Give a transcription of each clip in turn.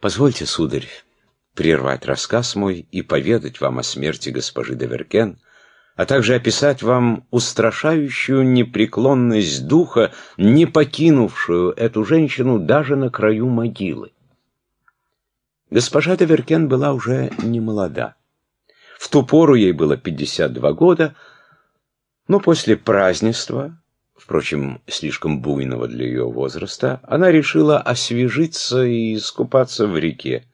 Позвольте, сударь, прервать рассказ мой и поведать вам о смерти госпожи Деверкен, а также описать вам устрашающую непреклонность духа, не покинувшую эту женщину даже на краю могилы. Госпожа Деверкен была уже не молода. В ту пору ей было 52 года, но после празднества, впрочем, слишком буйного для ее возраста, она решила освежиться и искупаться в реке.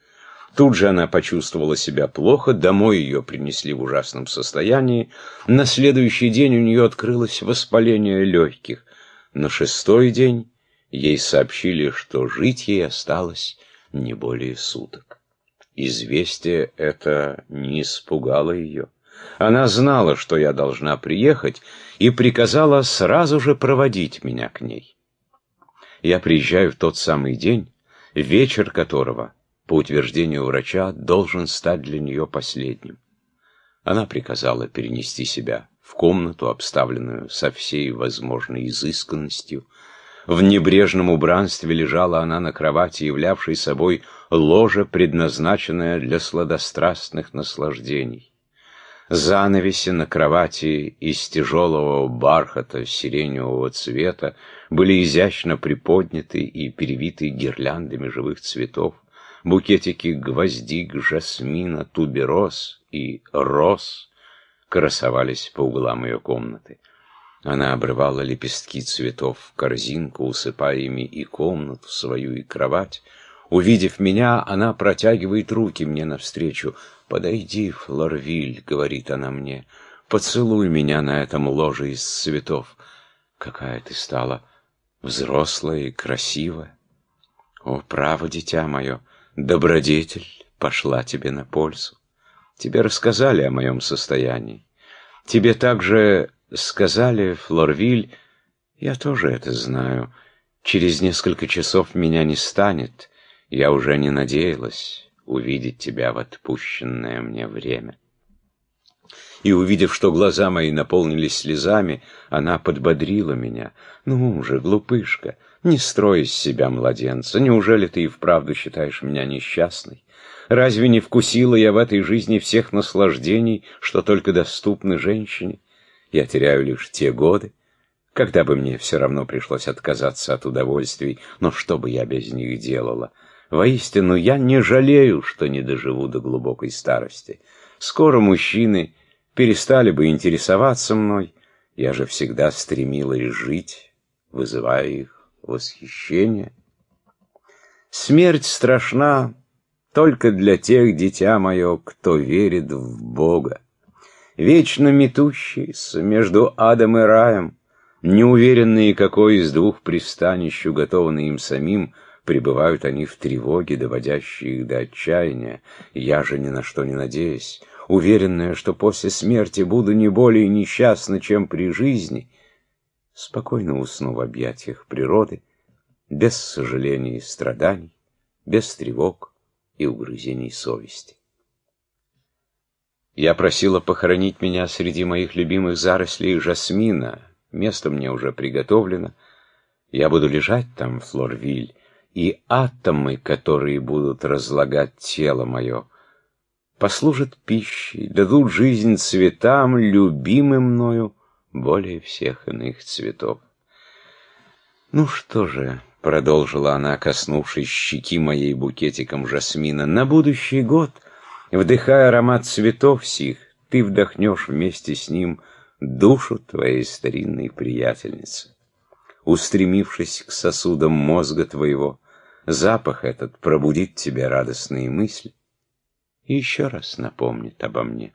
Тут же она почувствовала себя плохо, домой ее принесли в ужасном состоянии. На следующий день у нее открылось воспаление легких. На шестой день ей сообщили, что жить ей осталось не более суток. Известие это не испугало ее. Она знала, что я должна приехать, и приказала сразу же проводить меня к ней. Я приезжаю в тот самый день, вечер которого по утверждению врача, должен стать для нее последним. Она приказала перенести себя в комнату, обставленную со всей возможной изысканностью. В небрежном убранстве лежала она на кровати, являвшей собой ложе, предназначенное для сладострастных наслаждений. Занавеси на кровати из тяжелого бархата сиреневого цвета были изящно приподняты и перевиты гирляндами живых цветов букетики гвоздик, жасмина, тубероз и роз красовались по углам ее комнаты. Она обрывала лепестки цветов в корзинку, усыпая ими и комнату свою, и кровать. Увидев меня, она протягивает руки мне навстречу. «Подойди, Флорвиль», — говорит она мне, — «поцелуй меня на этом ложе из цветов. Какая ты стала взрослая и красивая! О, право, дитя мое!» добродетель пошла тебе на пользу. Тебе рассказали о моем состоянии. Тебе также сказали, Флорвиль, я тоже это знаю, через несколько часов меня не станет, я уже не надеялась увидеть тебя в отпущенное мне время. И, увидев, что глаза мои наполнились слезами, она подбодрила меня. «Ну уже, глупышка, не строй из себя младенца. Неужели ты и вправду считаешь меня несчастной? Разве не вкусила я в этой жизни всех наслаждений, что только доступны женщине? Я теряю лишь те годы, когда бы мне все равно пришлось отказаться от удовольствий, но что бы я без них делала? Воистину, я не жалею, что не доживу до глубокой старости. Скоро мужчины перестали бы интересоваться мной, я же всегда стремилась жить, вызывая их восхищение. Смерть страшна только для тех, дитя мое, кто верит в Бога. Вечно метущиеся между адом и раем, неуверенные, какой из двух пристанищ уготованы им самим, пребывают они в тревоге, доводящей их до отчаяния. Я же ни на что не надеюсь, уверенная, что после смерти буду не более несчастна, чем при жизни — спокойно усну в объятиях природы, без сожалений и страданий, без тревог и угрызений совести. Я просила похоронить меня среди моих любимых зарослей жасмина. Место мне уже приготовлено. Я буду лежать там, Флорвиль, и атомы, которые будут разлагать тело мое, послужат пищей, дадут жизнь цветам, любимым мною, более всех иных цветов. «Ну что же», — продолжила она, коснувшись щеки моей букетиком жасмина, — «на будущий год, вдыхая аромат цветов сих, ты вдохнешь вместе с ним душу твоей старинной приятельницы. Устремившись к сосудам мозга твоего, запах этот пробудит тебе радостные мысли и еще раз напомнит обо мне».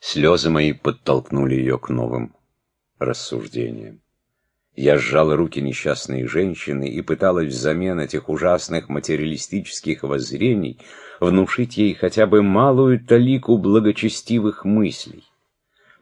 Слезы мои подтолкнули ее к новым рассуждениям. Я сжал руки несчастной женщины и пыталась взамен этих ужасных материалистических воззрений внушить ей хотя бы малую талику благочестивых мыслей.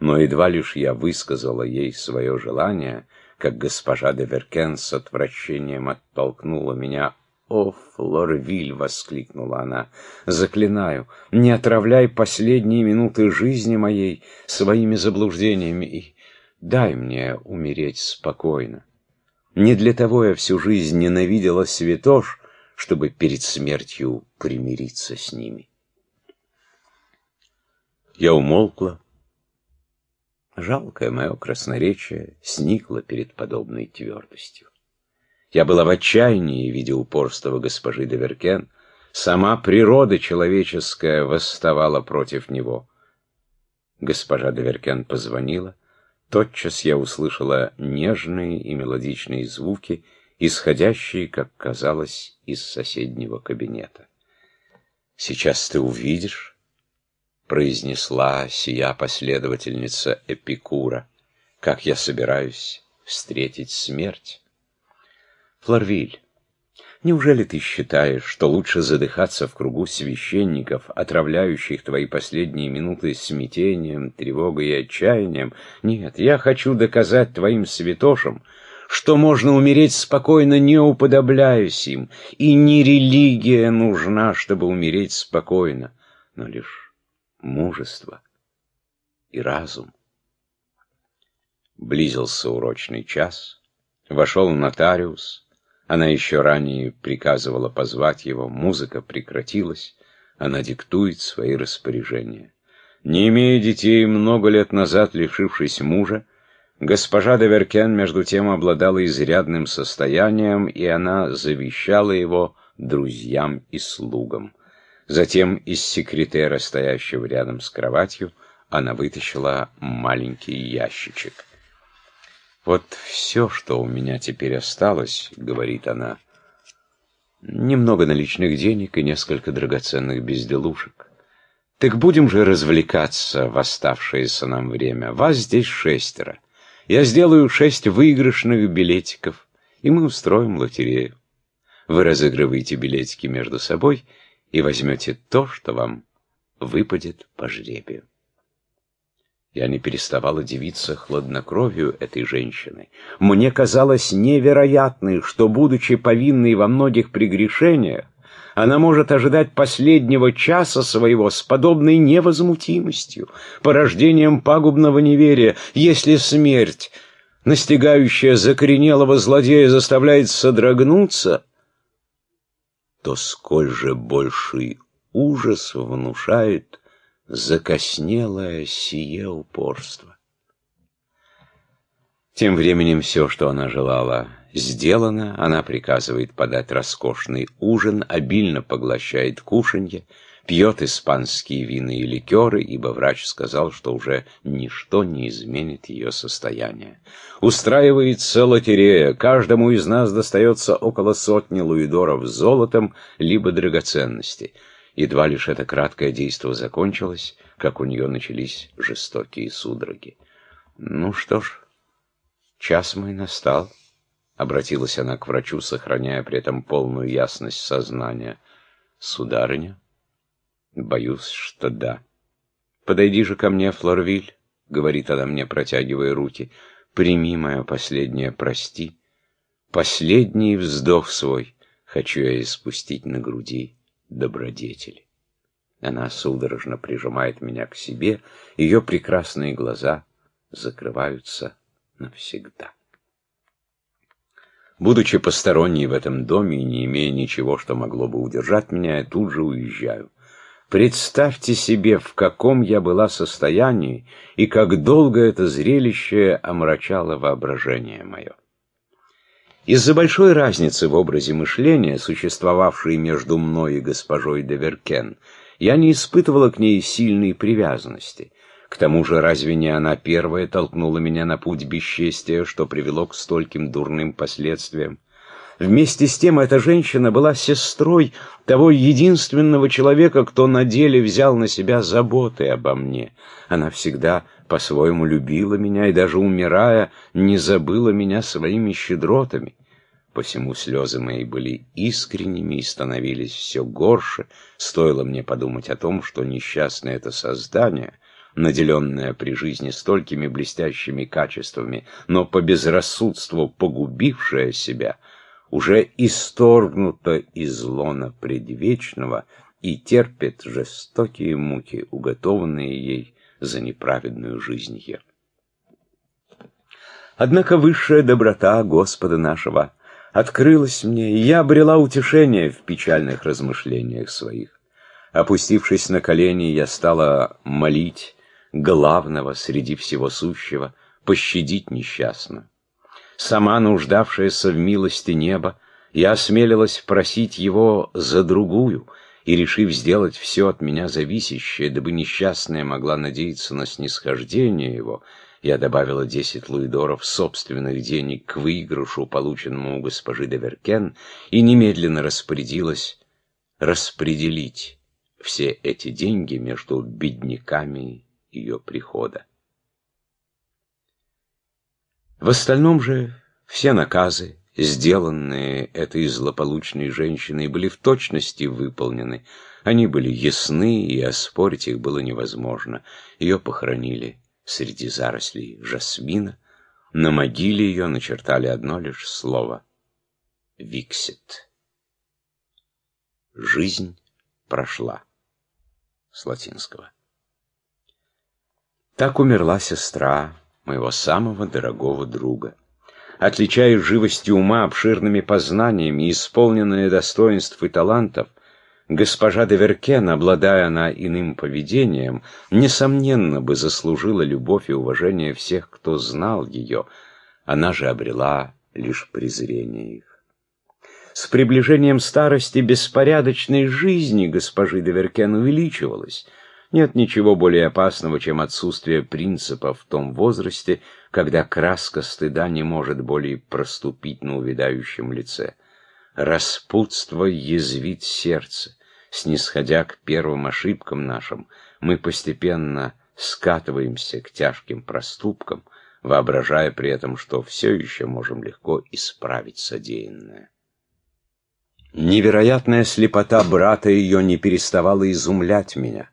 Но едва лишь я высказала ей свое желание, как госпожа де Веркен с отвращением оттолкнула меня «О, Флорвиль!» — воскликнула она. «Заклинаю, не отравляй последние минуты жизни моей своими заблуждениями и дай мне умереть спокойно. Не для того я всю жизнь ненавидела святош, чтобы перед смертью примириться с ними. Я умолкла. Жалкое мое красноречие сникло перед подобной твердостью. Я была в отчаянии, видя упорство госпожи Деверкен. Сама природа человеческая восставала против него. Госпожа Деверкен позвонила. Тотчас я услышала нежные и мелодичные звуки, исходящие, как казалось, из соседнего кабинета. «Сейчас ты увидишь», — произнесла сия последовательница Эпикура, «как я собираюсь встретить смерть». Флорвиль, неужели ты считаешь, что лучше задыхаться в кругу священников, отравляющих твои последние минуты смятением, тревогой и отчаянием? Нет, я хочу доказать твоим святошам, что можно умереть спокойно, не уподобляясь им, и не религия нужна, чтобы умереть спокойно, но лишь мужество и разум. Близился урочный час, вошел нотариус, она еще ранее приказывала позвать его, музыка прекратилась, она диктует свои распоряжения. Не имея детей, много лет назад лишившись мужа, госпожа Деверкен между тем обладала изрядным состоянием, и она завещала его друзьям и слугам. Затем из секретера, стоящего рядом с кроватью, она вытащила маленький ящичек. «Вот все, что у меня теперь осталось», — говорит она, — «немного наличных денег и несколько драгоценных безделушек. Так будем же развлекаться в оставшееся нам время. Вас здесь шестеро. Я сделаю шесть выигрышных билетиков, и мы устроим лотерею. Вы разыгрываете билетики между собой и возьмете то, что вам выпадет по жребию. Я не переставала дивиться хладнокровию этой женщины. Мне казалось невероятной, что, будучи повинной во многих прегрешениях, она может ожидать последнего часа своего с подобной невозмутимостью, порождением пагубного неверия, если смерть, настигающая закоренелого злодея, заставляет содрогнуться, то сколь же больший ужас внушает закоснелое сие упорство. Тем временем все, что она желала, сделано. Она приказывает подать роскошный ужин, обильно поглощает кушанье, пьет испанские вины и ликеры, ибо врач сказал, что уже ничто не изменит ее состояние. Устраивается лотерея, каждому из нас достается около сотни луидоров золотом, либо драгоценностей. Едва лишь это краткое действо закончилось, как у нее начались жестокие судороги. «Ну что ж, час мой настал», — обратилась она к врачу, сохраняя при этом полную ясность сознания. «Сударыня?» «Боюсь, что да». «Подойди же ко мне, Флорвиль», — говорит она мне, протягивая руки. «Прими мое последнее прости. Последний вздох свой хочу я испустить на груди» добродетели. Она судорожно прижимает меня к себе, ее прекрасные глаза закрываются навсегда. Будучи посторонней в этом доме и не имея ничего, что могло бы удержать меня, я тут же уезжаю. Представьте себе, в каком я была состоянии и как долго это зрелище омрачало воображение мое. Из-за большой разницы в образе мышления, существовавшей между мной и госпожой де Веркен, я не испытывала к ней сильной привязанности. К тому же, разве не она первая толкнула меня на путь бесчестия, что привело к стольким дурным последствиям? Вместе с тем, эта женщина была сестрой того единственного человека, кто на деле взял на себя заботы обо мне. Она всегда по-своему любила меня и даже умирая не забыла меня своими щедротами. Посему слезы мои были искренними и становились все горше, стоило мне подумать о том, что несчастное это создание, наделенное при жизни столькими блестящими качествами, но по безрассудству погубившее себя, уже исторгнуто из лона предвечного и терпит жестокие муки, уготованные ей за неправедную жизнь ее. Однако высшая доброта Господа нашего открылась мне, и я обрела утешение в печальных размышлениях своих. Опустившись на колени, я стала молить главного среди всего сущего, пощадить несчастную. Сама нуждавшаяся в милости неба, я осмелилась просить его за другую, и, решив сделать все от меня зависящее, дабы несчастная могла надеяться на снисхождение его, я добавила десять луидоров собственных денег к выигрышу, полученному у госпожи Деверкен, и немедленно распорядилась распределить все эти деньги между бедняками ее прихода. В остальном же все наказы, сделанные этой злополучной женщиной, были в точности выполнены. Они были ясны, и оспорить их было невозможно. Ее похоронили среди зарослей жасмина. На могиле ее начертали одно лишь слово — «Виксит». Жизнь прошла. С латинского. Так умерла сестра моего самого дорогого друга. Отличаясь живостью ума, обширными познаниями, исполненная достоинств и талантов, госпожа де Веркен, обладая она иным поведением, несомненно бы заслужила любовь и уважение всех, кто знал ее, она же обрела лишь презрение их. С приближением старости беспорядочной жизни госпожи де Веркен увеличивалась — нет ничего более опасного, чем отсутствие принципа в том возрасте, когда краска стыда не может более проступить на увядающем лице. Распутство язвит сердце. Снисходя к первым ошибкам нашим, мы постепенно скатываемся к тяжким проступкам, воображая при этом, что все еще можем легко исправить содеянное. Невероятная слепота брата ее не переставала изумлять меня.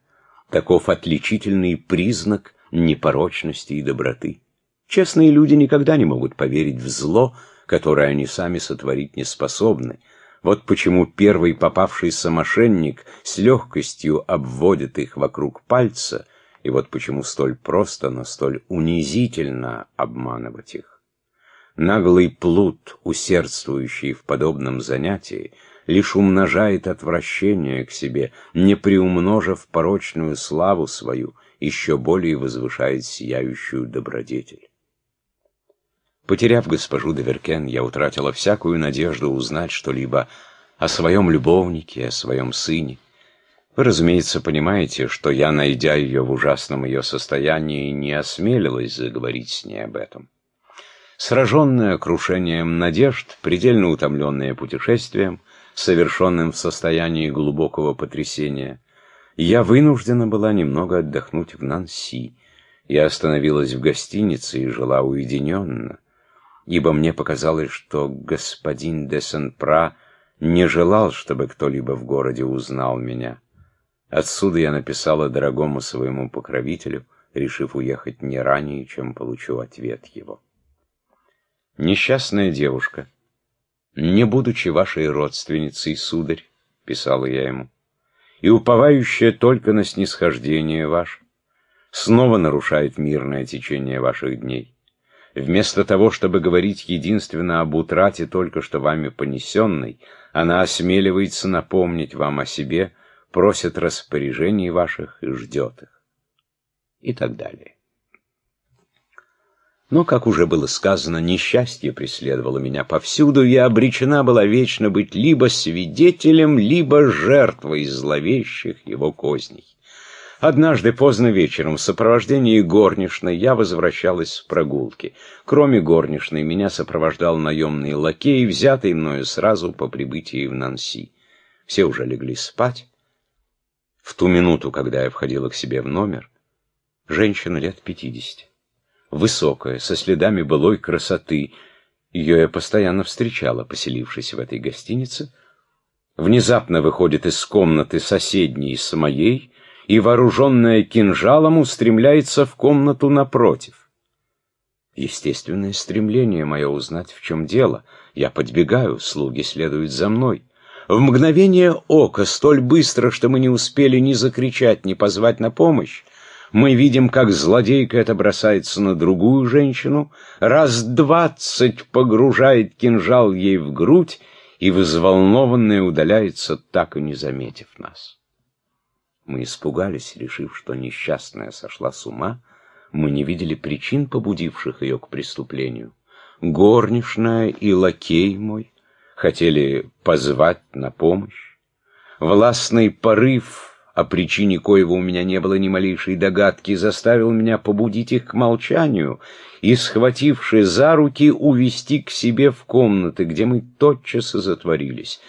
Таков отличительный признак непорочности и доброты. Честные люди никогда не могут поверить в зло, которое они сами сотворить не способны. Вот почему первый попавшийся мошенник с легкостью обводит их вокруг пальца, и вот почему столь просто, но столь унизительно обманывать их. Наглый плут, усердствующий в подобном занятии, лишь умножает отвращение к себе, не приумножив порочную славу свою, еще более возвышает сияющую добродетель. Потеряв госпожу Деверкен, я утратила всякую надежду узнать что-либо о своем любовнике, о своем сыне. Вы, разумеется, понимаете, что я, найдя ее в ужасном ее состоянии, не осмелилась заговорить с ней об этом. Сраженная крушением надежд, предельно утомленная путешествием, совершенным в состоянии глубокого потрясения, я вынуждена была немного отдохнуть в Нанси. Я остановилась в гостинице и жила уединенно, ибо мне показалось, что господин де Сен-Пра не желал, чтобы кто-либо в городе узнал меня. Отсюда я написала дорогому своему покровителю, решив уехать не ранее, чем получу ответ его. Несчастная девушка — «Не будучи вашей родственницей, сударь», — писала я ему, — «и уповающая только на снисхождение ваше, снова нарушает мирное течение ваших дней. Вместо того, чтобы говорить единственно об утрате только что вами понесенной, она осмеливается напомнить вам о себе, просит распоряжений ваших и ждет их. И так далее. Но, как уже было сказано, несчастье преследовало меня повсюду, я обречена была вечно быть либо свидетелем, либо жертвой зловещих его козней. Однажды поздно вечером в сопровождении горничной я возвращалась с прогулки. Кроме горничной, меня сопровождал наемный лакей, взятый мною сразу по прибытии в Нанси. Все уже легли спать. В ту минуту, когда я входила к себе в номер, женщина лет пятидесяти высокая, со следами былой красоты. Ее я постоянно встречала, поселившись в этой гостинице. Внезапно выходит из комнаты соседней с моей и, вооруженная кинжалом, устремляется в комнату напротив. Естественное стремление мое узнать, в чем дело. Я подбегаю, слуги следуют за мной. В мгновение ока, столь быстро, что мы не успели ни закричать, ни позвать на помощь, Мы видим, как злодейка это бросается на другую женщину, раз двадцать погружает кинжал ей в грудь и взволнованная удаляется, так и не заметив нас. Мы испугались, решив, что несчастная сошла с ума, мы не видели причин, побудивших ее к преступлению. Горничная и лакей мой хотели позвать на помощь. Властный порыв, о причине коего у меня не было ни малейшей догадки, заставил меня побудить их к молчанию и, схвативши за руки, увести к себе в комнаты, где мы тотчас и затворились.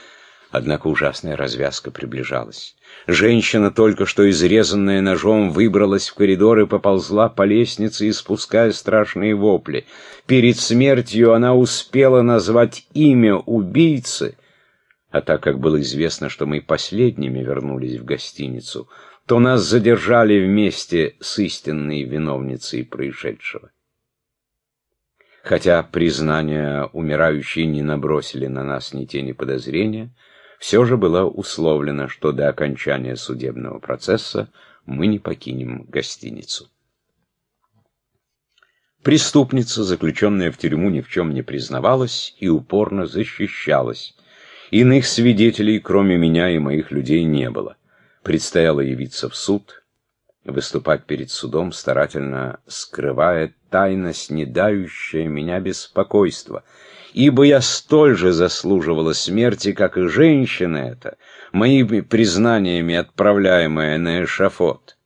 Однако ужасная развязка приближалась. Женщина, только что изрезанная ножом, выбралась в коридор и поползла по лестнице, испуская страшные вопли. Перед смертью она успела назвать имя убийцы, а так как было известно, что мы последними вернулись в гостиницу, то нас задержали вместе с истинной виновницей происшедшего. Хотя признания умирающей не набросили на нас ни тени подозрения, все же было условлено, что до окончания судебного процесса мы не покинем гостиницу. Преступница, заключенная в тюрьму, ни в чем не признавалась и упорно защищалась. Иных свидетелей, кроме меня и моих людей, не было. Предстояло явиться в суд, выступать перед судом, старательно скрывая тайно снедающее меня беспокойство — ибо я столь же заслуживала смерти, как и женщина эта, моими признаниями отправляемая на эшафот,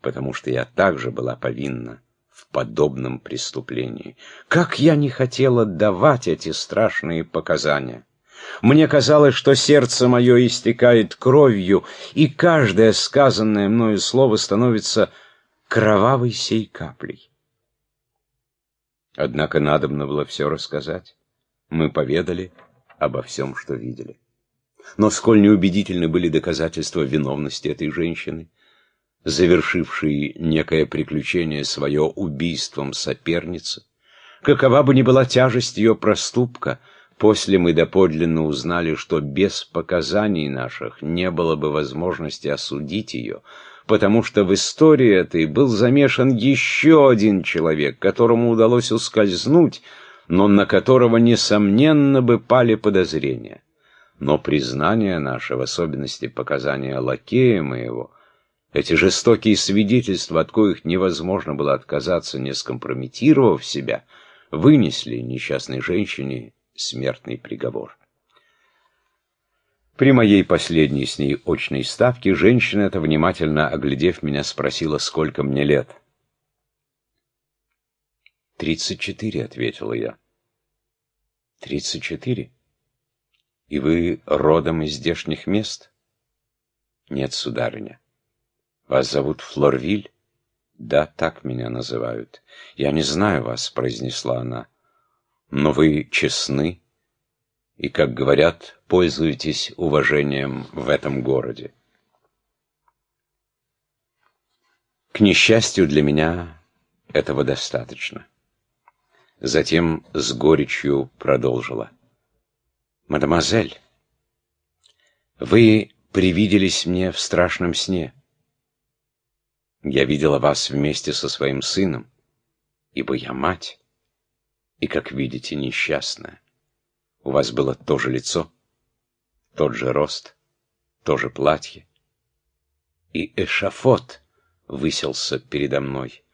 потому что я также была повинна в подобном преступлении. Как я не хотела давать эти страшные показания! Мне казалось, что сердце мое истекает кровью, и каждое сказанное мною слово становится кровавой сей каплей. Однако надобно было все рассказать. Мы поведали обо всем, что видели. Но сколь неубедительны были доказательства виновности этой женщины, завершившей некое приключение свое убийством соперницы, какова бы ни была тяжесть ее проступка, после мы доподлинно узнали, что без показаний наших не было бы возможности осудить ее, потому что в истории этой был замешан еще один человек, которому удалось ускользнуть, но на которого, несомненно, бы пали подозрения. Но признание наше, в особенности показания лакея моего, эти жестокие свидетельства, от коих невозможно было отказаться, не скомпрометировав себя, вынесли несчастной женщине смертный приговор. При моей последней с ней очной ставке женщина эта, внимательно оглядев меня, спросила, сколько мне лет. «Тридцать четыре», — ответила я. «Тридцать четыре? И вы родом из здешних мест?» «Нет, сударыня. Вас зовут Флорвиль?» «Да, так меня называют. Я не знаю вас», — произнесла она. «Но вы честны и, как говорят, пользуетесь уважением в этом городе». К несчастью для меня, этого достаточно. Затем с горечью продолжила. «Мадемуазель, вы привиделись мне в страшном сне. Я видела вас вместе со своим сыном, ибо я мать, и, как видите, несчастная. У вас было то же лицо, тот же рост, то же платье, и эшафот высился передо мной».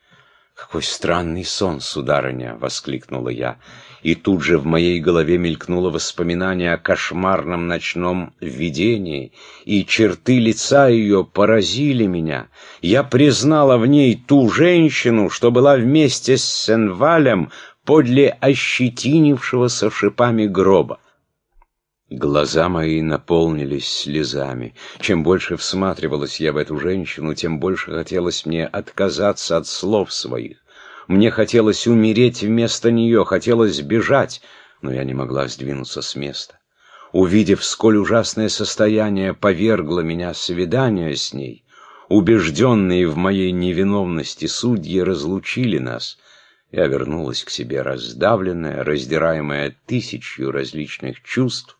«Какой странный сон, сударыня!» — воскликнула я. И тут же в моей голове мелькнуло воспоминание о кошмарном ночном видении, и черты лица ее поразили меня. Я признала в ней ту женщину, что была вместе с Сенвалем подле ощетинившегося шипами гроба. Глаза мои наполнились слезами. Чем больше всматривалась я в эту женщину, тем больше хотелось мне отказаться от слов своих. Мне хотелось умереть вместо нее, хотелось бежать, но я не могла сдвинуться с места. Увидев, сколь ужасное состояние повергло меня свидание с ней, убежденные в моей невиновности судьи разлучили нас. Я вернулась к себе раздавленная, раздираемая тысячью различных чувств,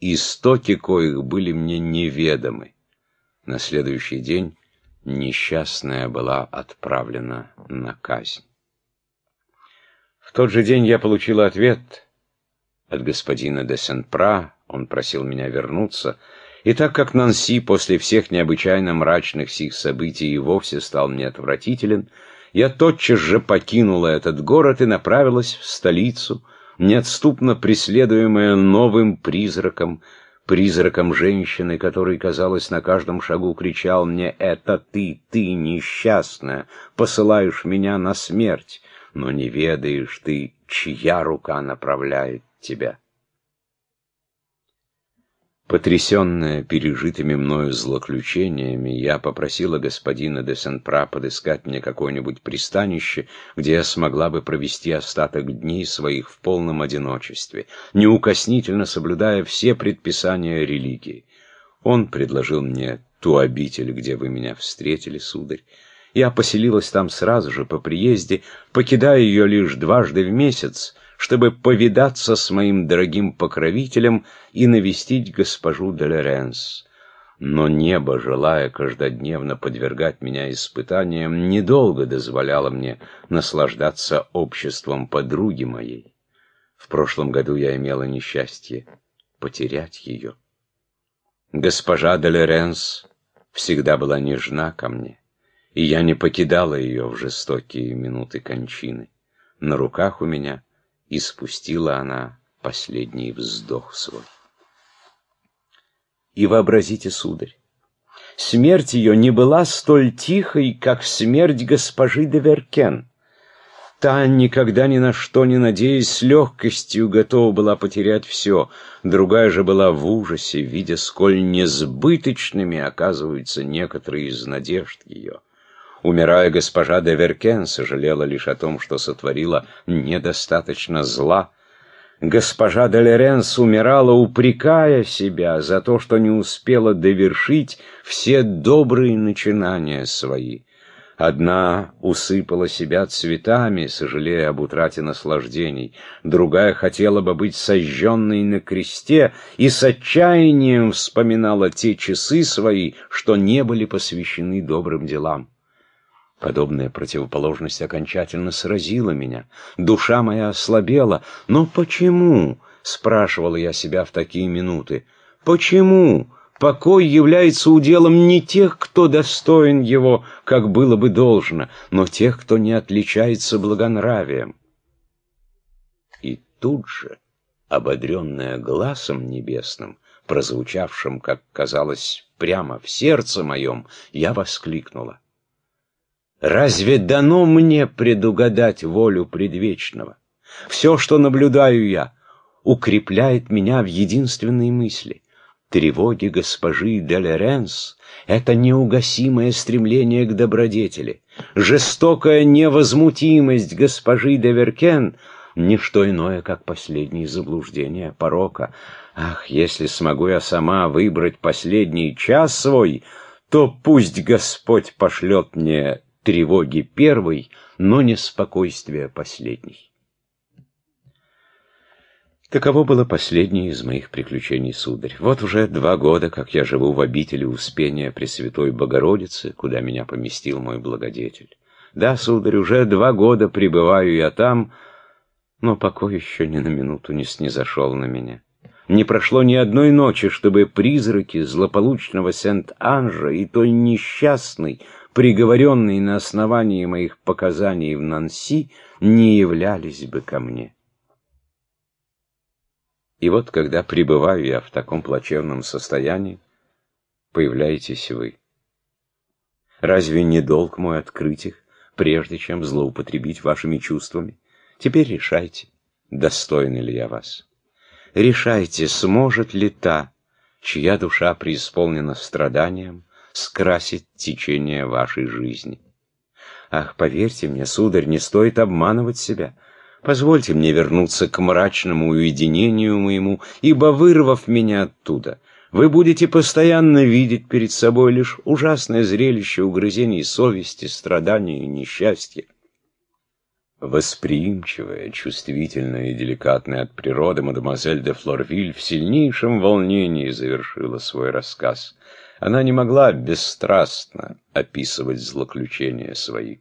истоки коих были мне неведомы. На следующий день несчастная была отправлена на казнь. В тот же день я получил ответ от господина де Сен-Пра, он просил меня вернуться, и так как Нанси после всех необычайно мрачных сих событий и вовсе стал мне отвратителен, я тотчас же покинула этот город и направилась в столицу, неотступно преследуемая новым призраком, призраком женщины, который, казалось, на каждом шагу кричал мне «Это ты, ты, несчастная, посылаешь меня на смерть, но не ведаешь ты, чья рука направляет тебя». Потрясенная пережитыми мною злоключениями, я попросила господина де Сен-Пра подыскать мне какое-нибудь пристанище, где я смогла бы провести остаток дней своих в полном одиночестве, неукоснительно соблюдая все предписания религии. Он предложил мне ту обитель, где вы меня встретили, сударь. Я поселилась там сразу же по приезде, покидая ее лишь дважды в месяц, чтобы повидаться с моим дорогим покровителем и навестить госпожу Делеренс. Но небо, желая каждодневно подвергать меня испытаниям, недолго дозволяло мне наслаждаться обществом подруги моей. В прошлом году я имела несчастье потерять ее. Госпожа Делеренс всегда была нежна ко мне, и я не покидала ее в жестокие минуты кончины. На руках у меня и спустила она последний вздох свой. И вообразите, сударь, смерть ее не была столь тихой, как смерть госпожи де Веркен. Та, никогда ни на что не надеясь, с легкостью готова была потерять все. Другая же была в ужасе, видя, сколь несбыточными оказываются некоторые из надежд ее. Умирая, госпожа де Веркен сожалела лишь о том, что сотворила недостаточно зла. Госпожа де Леренс умирала, упрекая себя за то, что не успела довершить все добрые начинания свои. Одна усыпала себя цветами, сожалея об утрате наслаждений. Другая хотела бы быть сожженной на кресте и с отчаянием вспоминала те часы свои, что не были посвящены добрым делам. Подобная противоположность окончательно сразила меня. Душа моя ослабела. Но почему, спрашивала я себя в такие минуты, почему покой является уделом не тех, кто достоин его, как было бы должно, но тех, кто не отличается благонравием? И тут же, ободренная глазом небесным, прозвучавшим, как казалось, прямо в сердце моем, я воскликнула. Разве дано мне предугадать волю предвечного? Все, что наблюдаю я, укрепляет меня в единственной мысли. Тревоги госпожи Делеренс — это неугасимое стремление к добродетели. Жестокая невозмутимость госпожи де Веркен — ничто иное, как последние заблуждения порока. Ах, если смогу я сама выбрать последний час свой, то пусть Господь пошлет мне тревоги первой, но не спокойствия последней. Таково было последнее из моих приключений, сударь. Вот уже два года, как я живу в обители Успения Пресвятой Богородицы, куда меня поместил мой благодетель. Да, сударь, уже два года пребываю я там, но покой еще ни на минуту не снизошел на меня. Не прошло ни одной ночи, чтобы призраки злополучного Сент-Анжа и той несчастной, приговоренные на основании моих показаний в Нанси, не являлись бы ко мне. И вот, когда пребываю я в таком плачевном состоянии, появляетесь вы. Разве не долг мой открыть их, прежде чем злоупотребить вашими чувствами? Теперь решайте, достойный ли я вас. Решайте, сможет ли та, чья душа преисполнена страданием, скрасить течение вашей жизни. Ах, поверьте мне, сударь, не стоит обманывать себя. Позвольте мне вернуться к мрачному уединению моему, ибо, вырвав меня оттуда, вы будете постоянно видеть перед собой лишь ужасное зрелище угрызений совести, страданий и несчастья. Восприимчивая, чувствительная и деликатная от природы мадемуазель де Флорвиль в сильнейшем волнении завершила свой рассказ — Она не могла бесстрастно описывать злоключения свои.